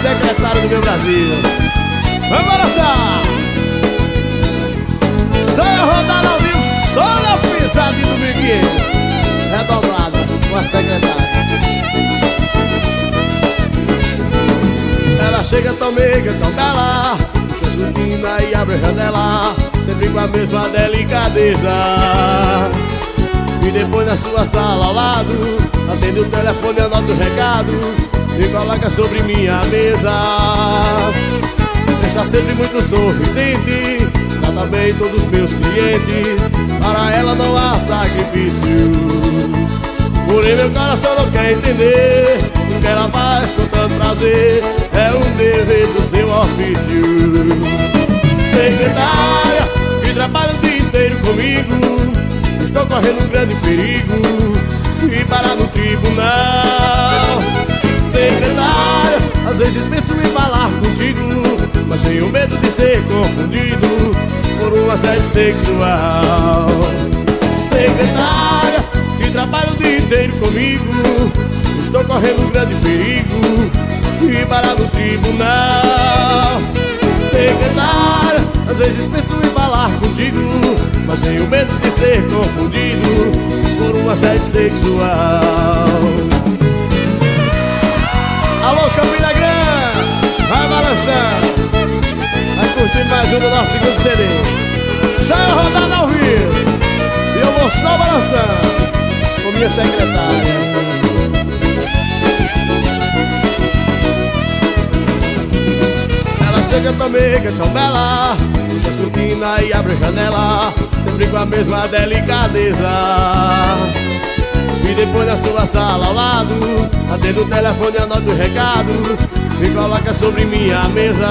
secretária do meu Brasil. Vamos balançar! Saia rodada ao vivo, só na pisadinha do Miguel. Redobrada com a secretária. Ela chega tão meiga, tão bela Puxa a cortina e abre a janela Sempre com a mesma delicadeza E depois na sua sala ao lado Atende o telefone, anota o recado E coloca sobre minha mesa. Está sempre muito sorridente. Trata bem todos os meus clientes. Para ela não há sacrifício. Porém meu coração não quer entender. O que ela faz com tanto prazer É um dever do seu ofício. Secretária, que trabalha o dia inteiro comigo. Estou correndo um grande perigo. E parar no tribunal às vezes penso em falar contigo Mas tenho medo de ser confundido Por um assédio sexual. Secretária, que trabalha o dia inteiro comigo Estou correndo um grande perigo E parar no tribunal. Secretária, às vezes penso em falar contigo Mas tenho medo de ser confundido Por um assédio sexual Grande, vai curtindo mais um do nosso segundo CD Sai a rodada ao vivo. E eu vou só balançando. Com minha secretária. Ela chega tão meiga, tão bela. Puxa a surtina e abre a janela. Sempre com a mesma delicadeza e depois na sua sala ao lado Atendo o telefone, anota o recado E coloca sobre minha mesa.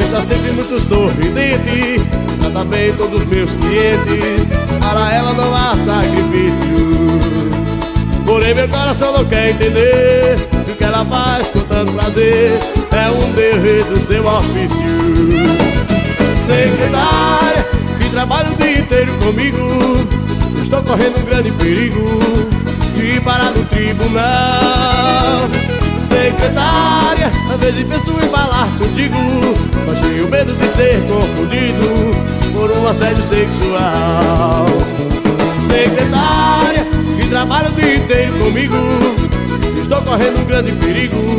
Está sempre muito sorridente Trata bem todos os meus clientes Para ela não há sacrifício. Porém meu coração não quer entender O que ela faz com tanto prazer É um dever do seu ofício. Secretária, que trabalha o dia inteiro comigo Estou correndo um grande perigo De parar no tribunal. Secretária, às vezes penso em falar contigo Mas tenho medo de ser confundido Por um assédio sexual. Secretária, que trabalha o dia inteiro comigo Estou correndo um grande perigo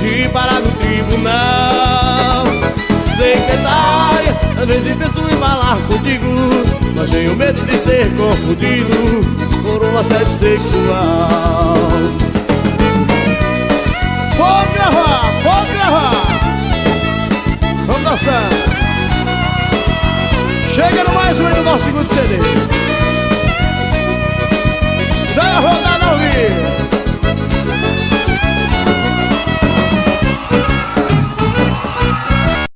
De parar no tribunal. Secretária, às vezes penso em falar contigo Mas tenho medo de ser confundido Por um assédio sexual. Pode gravar, pode gravar. Vamos dançar. Chega no mais um aí do nosso segundo CD Sai a rodada